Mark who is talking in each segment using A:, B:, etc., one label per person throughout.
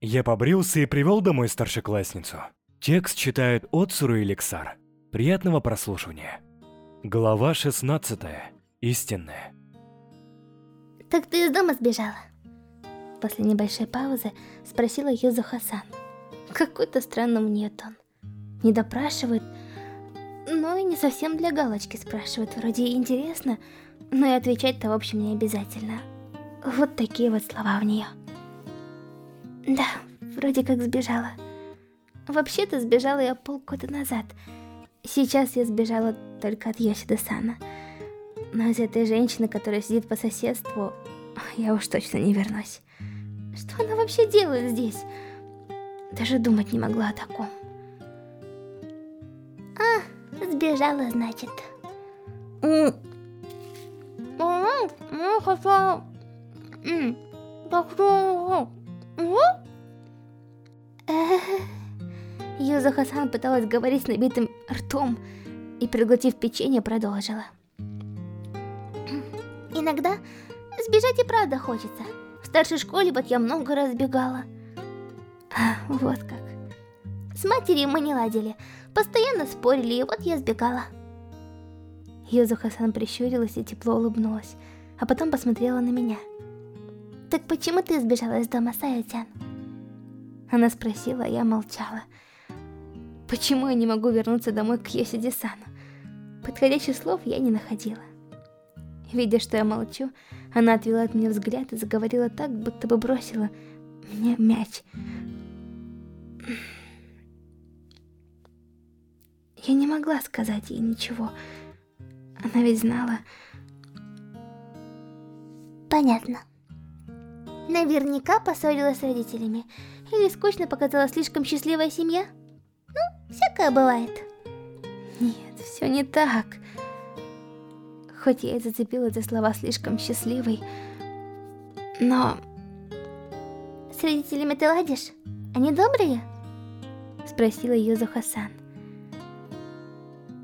A: Я побрился и привел домой старшеклассницу. Текст читает Отсуру и Лексар. Приятного прослушивания. Глава 16. Истинная.
B: Так ты из дома сбежала? После небольшой паузы спросила Юзу Хасан. Какой-то странный у нее тон. Не допрашивает, но и не совсем для галочки спрашивает. Вроде интересно, но и отвечать-то в общем не обязательно. Вот такие вот слова в нее. Да, вроде как сбежала. Вообще-то сбежала я полгода назад. Сейчас я сбежала только от Йосида Сана. Но из этой женщины, которая сидит по соседству, я уж точно не вернусь. Что она вообще делает здесь? Даже думать не могла о таком. А, сбежала, значит. Хотя... Так что... Юза Хасан пыталась говорить с набитым ртом и, проглотив печенье, продолжила. Иногда сбежать и правда хочется. В старшей школе вот я много раз бегала. Вот как. С матерью мы не ладили, постоянно спорили, и вот я сбегала. Юзу Хасан прищурилась и тепло улыбнулась, а потом посмотрела на меня. «Так почему ты сбежала из дома, Саятян?» Она спросила, а я молчала. Почему я не могу вернуться домой к Йосиди-сану? Подходящих слов я не находила. Видя, что я молчу, она отвела от меня взгляд и заговорила так, будто бы бросила мне мяч. Я не могла сказать ей ничего. Она ведь знала... Понятно. Наверняка поссорилась с родителями. Или скучно показала слишком счастливая семья? Ну, всякое бывает. Нет, все не так. Хоть я и зацепила за слова слишком счастливой, но... С родителями ты ладишь? Они добрые? Спросила ее Хасан.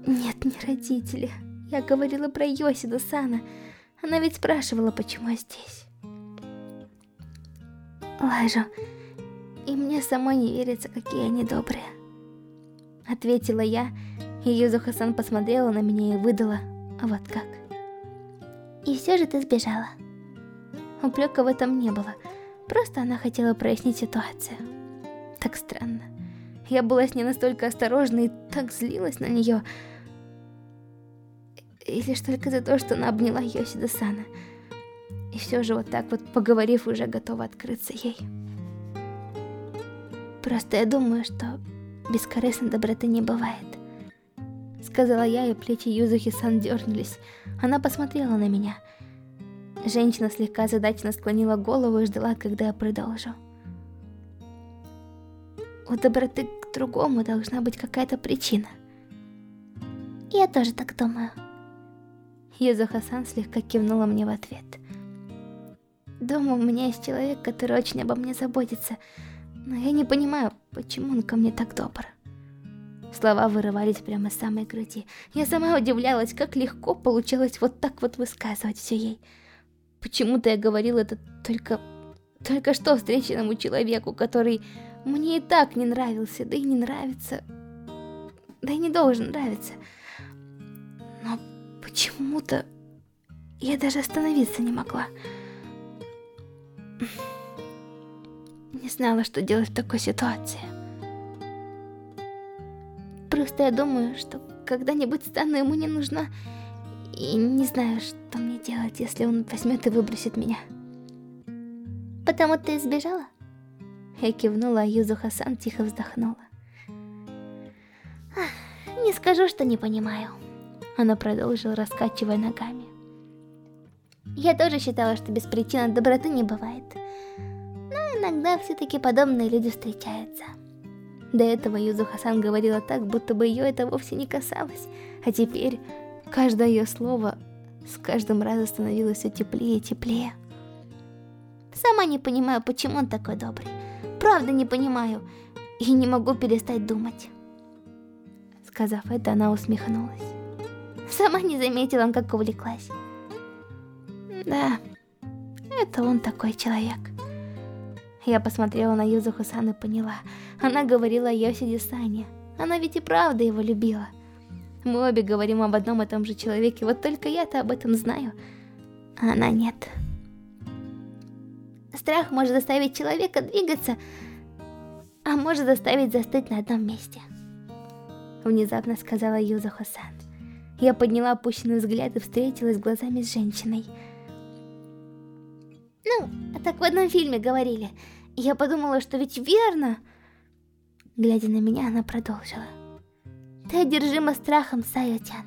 B: Нет, не родители. Я говорила про Йосиду Сана. Она ведь спрашивала, почему я здесь. Лажу. И мне самой не верится, какие они добрые. Ответила я, и Юзу-Хасан посмотрела на меня и выдала, вот как. И все же ты сбежала. Упрека в этом не было, просто она хотела прояснить ситуацию. Так странно. Я была с ней настолько осторожна и так злилась на нее. И лишь только за то, что она обняла Йосида-сана. И все же вот так вот, поговорив, уже готова открыться ей. Просто я думаю, что бескорыстной доброты не бывает. Сказала я, и плечи Юзухи-сан дернулись. Она посмотрела на меня. Женщина слегка задачно склонила голову и ждала, когда я продолжу. У доброты к другому должна быть какая-то причина. Я тоже так думаю. Юзуха-сан слегка кивнула мне в ответ. Дома у меня есть человек, который очень обо мне заботится, но я не понимаю, почему он ко мне так добр. Слова вырывались прямо с самой груди. Я сама удивлялась, как легко получалось вот так вот высказывать все ей. Почему-то я говорила это только... Только что встреченному человеку, который мне и так не нравился, да и не нравится... Да и не должен нравиться. Но почему-то я даже остановиться не могла. Не знала, что делать в такой ситуации. Просто я думаю, что когда-нибудь стану ему не нужна. И не знаю, что мне делать, если он возьмет и выбросит меня. Потому ты сбежала? Я кивнула, а Юзу Хасан тихо вздохнула. Не скажу, что не понимаю. Она продолжила, раскачивая ногами. Я тоже считала, что без причины доброты не бывает. Но иногда все-таки подобные люди встречаются. До этого Юзу Хасан говорила так, будто бы ее это вовсе не касалось. А теперь каждое ее слово с каждым разом становилось все теплее и теплее. Сама не понимаю, почему он такой добрый. Правда не понимаю. И не могу перестать думать. Сказав это, она усмехнулась. Сама не заметила, как увлеклась. Да, это он такой человек. Я посмотрела на Юзуху-сан и поняла. Она говорила о Йосиде Сане. Она ведь и правда его любила. Мы обе говорим об одном и том же человеке, вот только я-то об этом знаю, а она нет. Страх может заставить человека двигаться, а может заставить застыть на одном месте. Внезапно сказала Юзухо-сан. Я подняла опущенный взгляд и встретилась глазами с женщиной. Ну, так в одном фильме говорили. Я подумала, что ведь верно. Глядя на меня, она продолжила. Ты одержима страхом, Сайотян.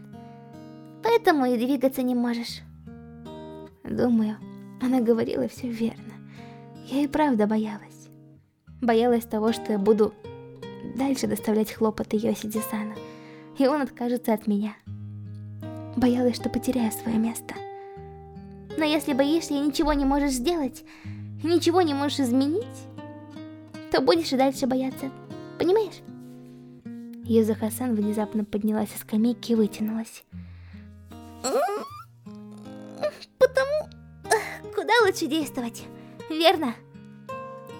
B: Поэтому и двигаться не можешь. Думаю, она говорила все верно. Я и правда боялась. Боялась того, что я буду дальше доставлять хлопоты Йосиди-сана, и он откажется от меня. Боялась, что потеряю свое место. Но если боишься и ничего не можешь сделать, ничего не можешь изменить, то будешь и дальше бояться. Понимаешь? Юза Хасан внезапно поднялась со скамейки и вытянулась. Потому... Куда лучше действовать? Верно?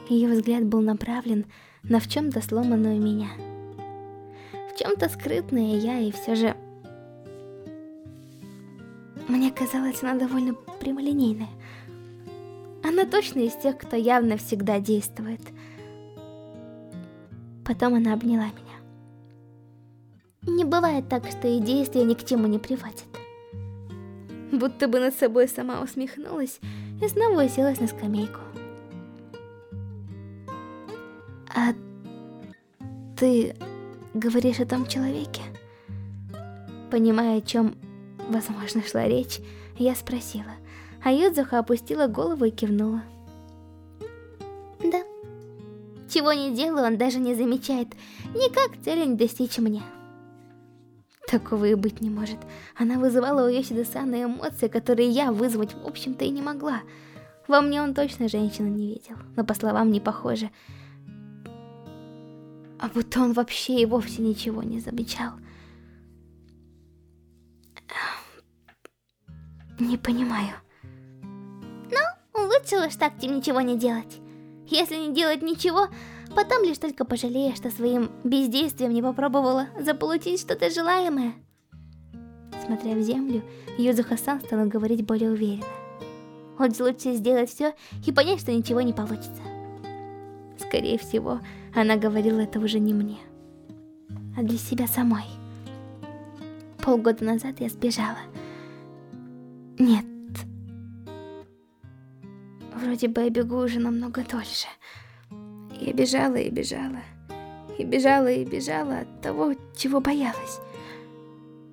B: Ее взгляд был направлен на в чем-то сломанную меня. В чем-то скрытная я, и все же... Мне казалось, она довольно прямолинейная. Она точно из тех, кто явно всегда действует. Потом она обняла меня. Не бывает так, что и действия ни к чему не приводят. Будто бы над собой сама усмехнулась и снова уселась на скамейку. А ты говоришь о том человеке? Понимая, о чем, возможно, шла речь, я спросила, а Юдзуха опустила голову и кивнула. Да. Чего не делаю, он даже не замечает. Никак цели не достичь мне. Такого и быть не может. Она вызывала у Йосида-сана эмоции, которые я вызвать, в общем-то, и не могла. Во мне он точно женщину не видел, но по словам не похоже. А будто он вообще и вовсе ничего не замечал. Не понимаю. Ну, лучше уж так тебе ничего не делать. Если не делать ничего, Потом лишь только пожалея, что своим бездействием не попробовала заполучить что-то желаемое. Смотря в землю, Юзу-Хасан стала говорить более уверенно. Вот лучше сделать все и понять, что ничего не получится. Скорее всего, она говорила это уже не мне, а для себя самой. Полгода назад я сбежала. Нет. Вроде бы я бегу уже намного дольше. Я бежала и бежала. И бежала и бежала от того, чего боялась.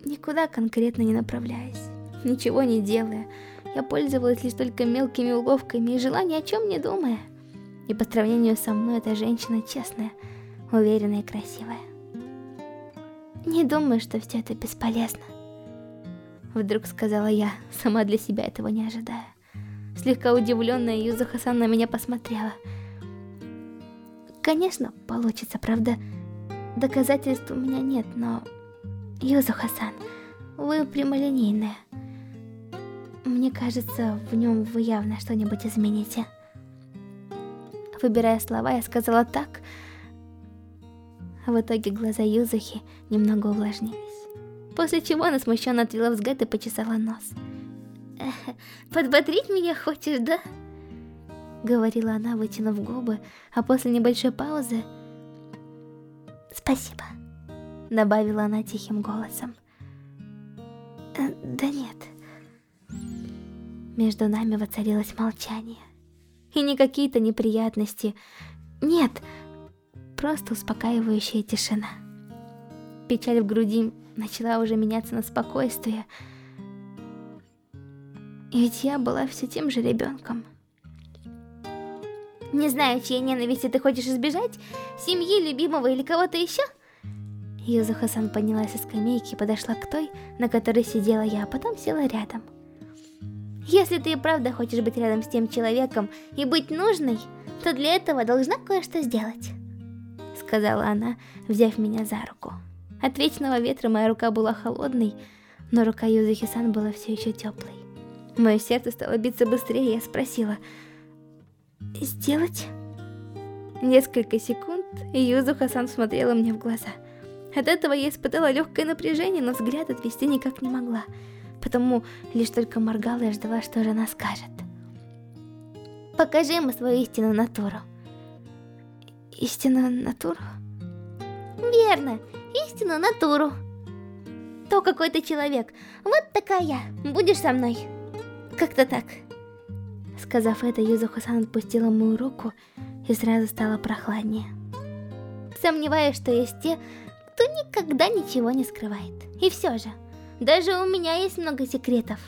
B: Никуда конкретно не направляясь, ничего не делая. Я пользовалась лишь только мелкими уловками и жила ни о чем не думая. И по сравнению со мной эта женщина честная, уверенная и красивая. Не думаю, что все это бесполезно. Вдруг сказала я, сама для себя этого не ожидая. Слегка удивленная Юза Хасан на меня посмотрела – Конечно, получится, правда. Доказательств у меня нет, но... Юзу-хасан, вы прямолинейная. Мне кажется, в нем вы явно что-нибудь измените. Выбирая слова, я сказала так. В итоге глаза Юзухи немного увлажнились. После чего она смущенно отвела взгляд и почесала нос. «Подбодрить меня хочешь, да?» говорила она, вытянув губы, а после небольшой паузы «Спасибо», добавила она тихим голосом. «Э, «Да нет». Между нами воцарилось молчание. И не какие-то неприятности. Нет, просто успокаивающая тишина. Печаль в груди начала уже меняться на спокойствие. И ведь я была все тем же ребенком. Не знаю, чьей ненависти ты хочешь избежать, семьи, любимого или кого-то еще? Юзу Хасан поднялась со скамейки и подошла к той, на которой сидела я, а потом села рядом. Если ты и правда хочешь быть рядом с тем человеком и быть нужной, то для этого должна кое-что сделать. Сказала она, взяв меня за руку. От вечного ветра моя рука была холодной, но рука Юзухи-сан была все еще теплой. Мое сердце стало биться быстрее, я спросила, «Сделать?» Несколько секунд Юзу Хасан смотрела мне в глаза. От этого я испытала легкое напряжение, но взгляд отвести никак не могла. Потому лишь только моргала и ждала, что же она скажет. Покажи ему свою истинную натуру. Истинную натуру? Верно, истинную натуру. То какой ты человек. Вот такая я. Будешь со мной? Как-то так. Сказав это, Юзуха-сан отпустила мою руку и сразу стало прохладнее. Сомневаюсь, что есть те, кто никогда ничего не скрывает. И все же, даже у меня есть много секретов.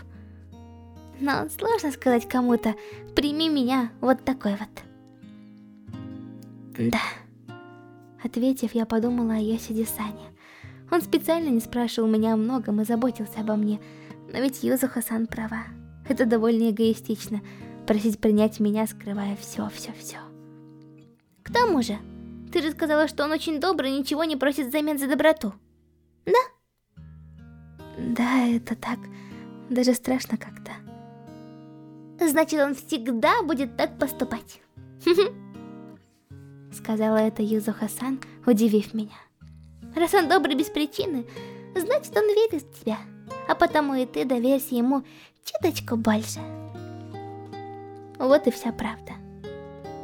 B: Но сложно сказать кому-то, прими меня вот такой вот. Да. Ответив, я подумала о Йосиде Сане. Он специально не спрашивал меня о многом и заботился обо мне, но ведь Юзуха-сан права. Это довольно эгоистично, просить принять меня, скрывая все-все-все. К тому же, ты же сказала, что он очень добрый и ничего не просит взамен за доброту. Да? Да, это так. Даже страшно как-то. Значит, он всегда будет так поступать. Сказала это Юзуха-сан, удивив меня. Раз он добрый без причины, значит, он верит в тебя. А потому и ты доверься ему чуточку больше. Вот и вся правда.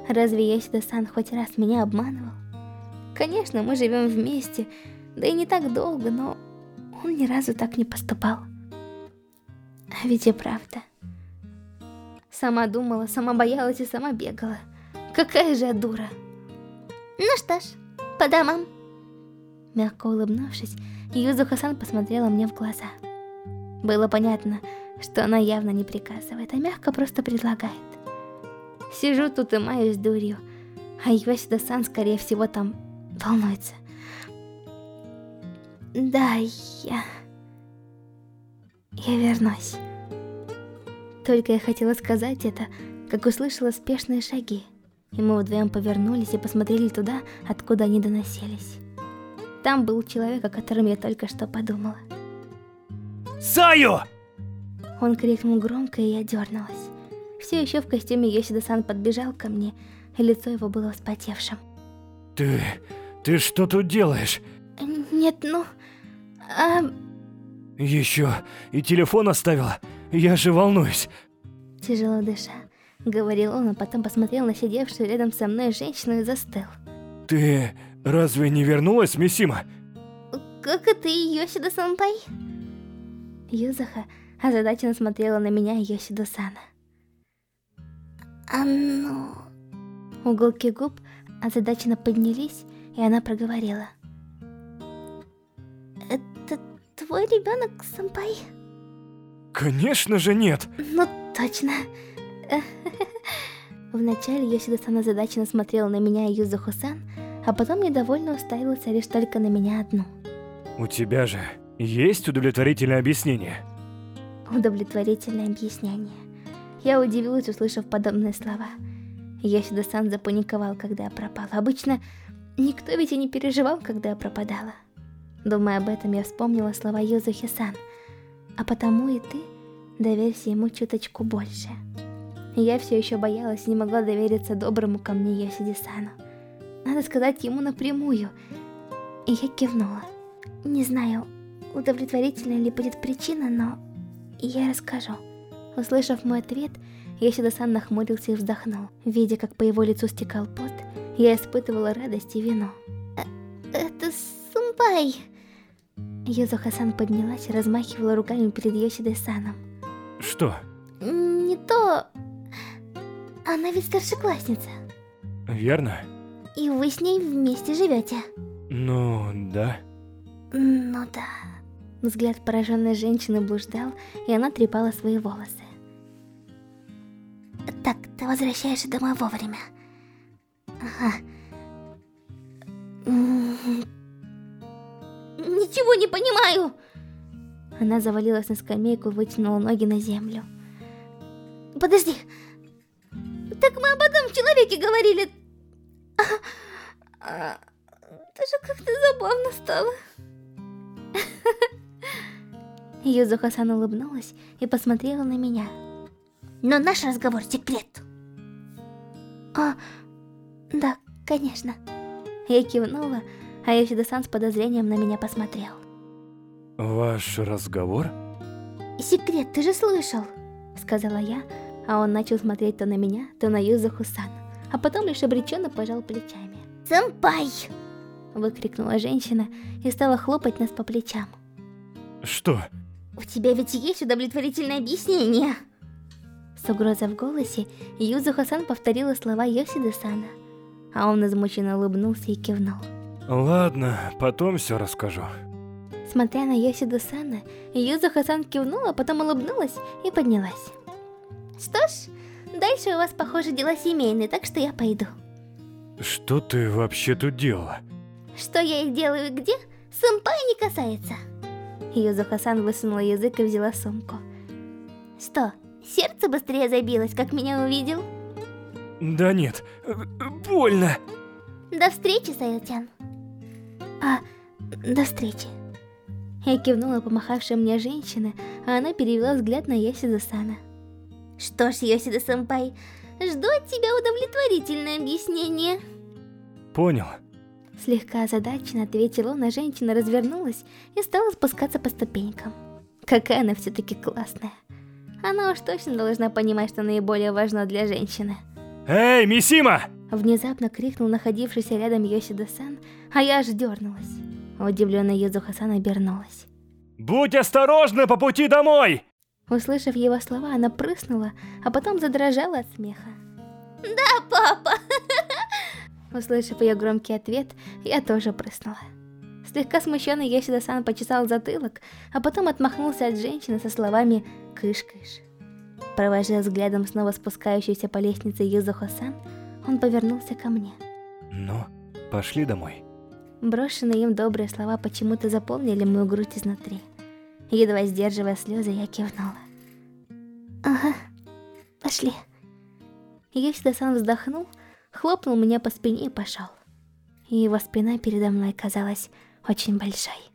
B: Разве Йосида-сан хоть раз меня обманывал? Конечно, мы живем вместе, да и не так долго, но он ни разу так не поступал. А ведь и правда. Сама думала, сама боялась и сама бегала. Какая же я дура. Ну что ж, по домам. Мягко улыбнувшись, Юзуха-сан посмотрела мне в глаза. Было понятно, что она явно не приказывает, а мягко просто предлагает. Сижу тут и маюсь дурью, а Йосида-сан, скорее всего, там волнуется. Да, я... Я вернусь. Только я хотела сказать это, как услышала спешные шаги. И мы вдвоем повернулись и посмотрели туда, откуда они доносились. Там был человек, о котором я только что подумала.
A: Саю!
B: Он крикнул громко, и я дернулась. Все еще в костюме Йосида-сан подбежал ко мне, и лицо его было вспотевшим.
A: Ты... ты что тут делаешь?
B: Нет, ну... А...
A: Еще и телефон оставила. Я же волнуюсь.
B: Тяжело дыша, говорил он, а потом посмотрел на сидевшую рядом со мной женщину и застыл.
A: Ты разве не вернулась, Мисима?
B: Как это Йосида-санпай? Юзаха озадаченно смотрела на меня и Йосиду-сана. А ну... Уголки губ озадаченно поднялись, и она проговорила. Это твой ребенок, сэмпай?
A: Конечно же нет.
B: Ну точно. Вначале Йосида-сан озадаченно смотрела на меня и Юзуху-сан, а потом недовольно уставился лишь только на меня одну.
A: У тебя же есть удовлетворительное объяснение?
B: Удовлетворительное объяснение. Я удивилась, услышав подобные слова. Йосида-сан запаниковал, когда я пропала. Обычно никто ведь и не переживал, когда я пропадала. Думая об этом, я вспомнила слова Юзухи-сан. А потому и ты доверься ему чуточку больше. Я все еще боялась и не могла довериться доброму ко мне Йосиди-сану. Надо сказать ему напрямую. И я кивнула. Не знаю, удовлетворительной ли будет причина, но я расскажу. Услышав мой ответ, Йосида-сан нахмурился и вздохнул. Видя, как по его лицу стекал пот, я испытывала радость и вину. «Э, «Это сумпай!» Юзуха-сан поднялась и размахивала руками перед Йосидой-саном.
A: Что?
B: Не то... Она ведь старшеклассница.
A: Верно.
B: И вы с ней вместе живете.
A: Ну, да.
B: Ну да. Взгляд пораженной женщины блуждал, и она трепала свои волосы. Так, ты возвращаешься домой вовремя. Ага. Ничего не понимаю! Она завалилась на скамейку и вытянула ноги на землю. Подожди. Так мы об одном человеке говорили. Даже как-то забавно стало. Юзуха-сан улыбнулась и посмотрела на меня. Но наш разговор секрет. А, да, Конечно. Я кивнула, а Йосида-сан с подозрением на меня посмотрел.
A: Ваш разговор?
B: Секрет, ты же слышал, сказала я, а он начал смотреть то на меня, то на Юзаху-сан, а потом лишь обреченно пожал плечами. «Сэмпай!» выкрикнула женщина и стала хлопать нас по плечам.
A: Что?
B: У тебя ведь есть удовлетворительное объяснение? С угрозой в голосе Юзу-сан повторила слова Йосиды-сана, а он измученно улыбнулся и кивнул.
A: Ладно, потом все расскажу.
B: Смотря на Йосиду-сана, Юзу-сан кивнула, а потом улыбнулась и поднялась. Что ж, дальше у вас, похоже, дела семейные, так что я пойду.
A: Что ты вообще тут делала?
B: Что я их делаю и где, сэмпай не касается. Юзу-сан высунула язык и взяла сумку. Что, сердце быстрее забилось, как меня увидел?
A: Да нет, больно.
B: До встречи, Саилтян. А, до встречи. Я кивнула помахавшей мне женщины, а она перевела взгляд на Йосида-сана. Что ж, Йосида-сэмпай, жду от тебя удовлетворительное объяснение.
A: Понял.
B: Слегка озадаченно ответил он, а женщина развернулась и стала спускаться по ступенькам. Какая она все-таки классная. Она уж точно должна понимать, что наиболее важно для женщины.
A: Эй, Мисима!
B: Внезапно крикнул находившийся рядом Йосида-сан, а я аж дернулась. Удивленная Юзуха-сан обернулась.
A: Будь осторожна по пути домой!
B: Услышав его слова, она прыснула, а потом задрожала от смеха. Да, папа! Услышав ее громкий ответ, я тоже прыснула. Слегка смущенный Йосида-сан почесал затылок, а потом отмахнулся от женщины со словами «кыш-кыш». Провожая взглядом снова спускающуюся по лестнице Юзухо-сан, он повернулся ко мне.
A: Ну, пошли домой.
B: Брошенные им добрые слова почему-то заполнили мою грудь изнутри. Едва сдерживая слезы, я кивнула. Ага, пошли. Йосида-сан вздохнул, хлопнул меня по спине и пошел. И его спина передо мной казалась очень большой.